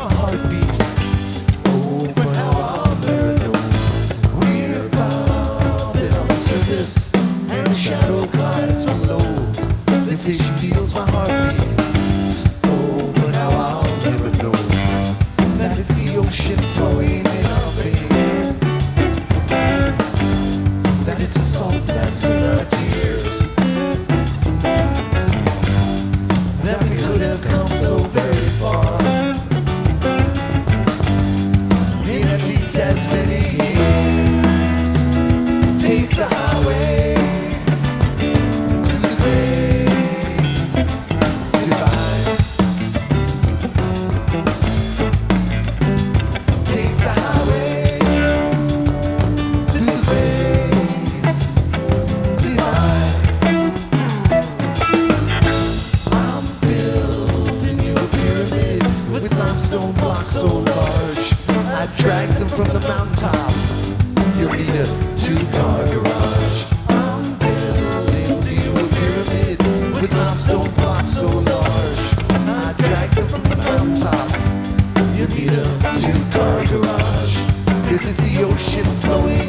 a heartbeat. so large. I dragged them from the mountaintop. You'll need a two-car garage. I'm building you a pyramid with limestone blocks so large. I dragged them from the mountaintop. You'll need a two-car garage. This is the ocean flowing.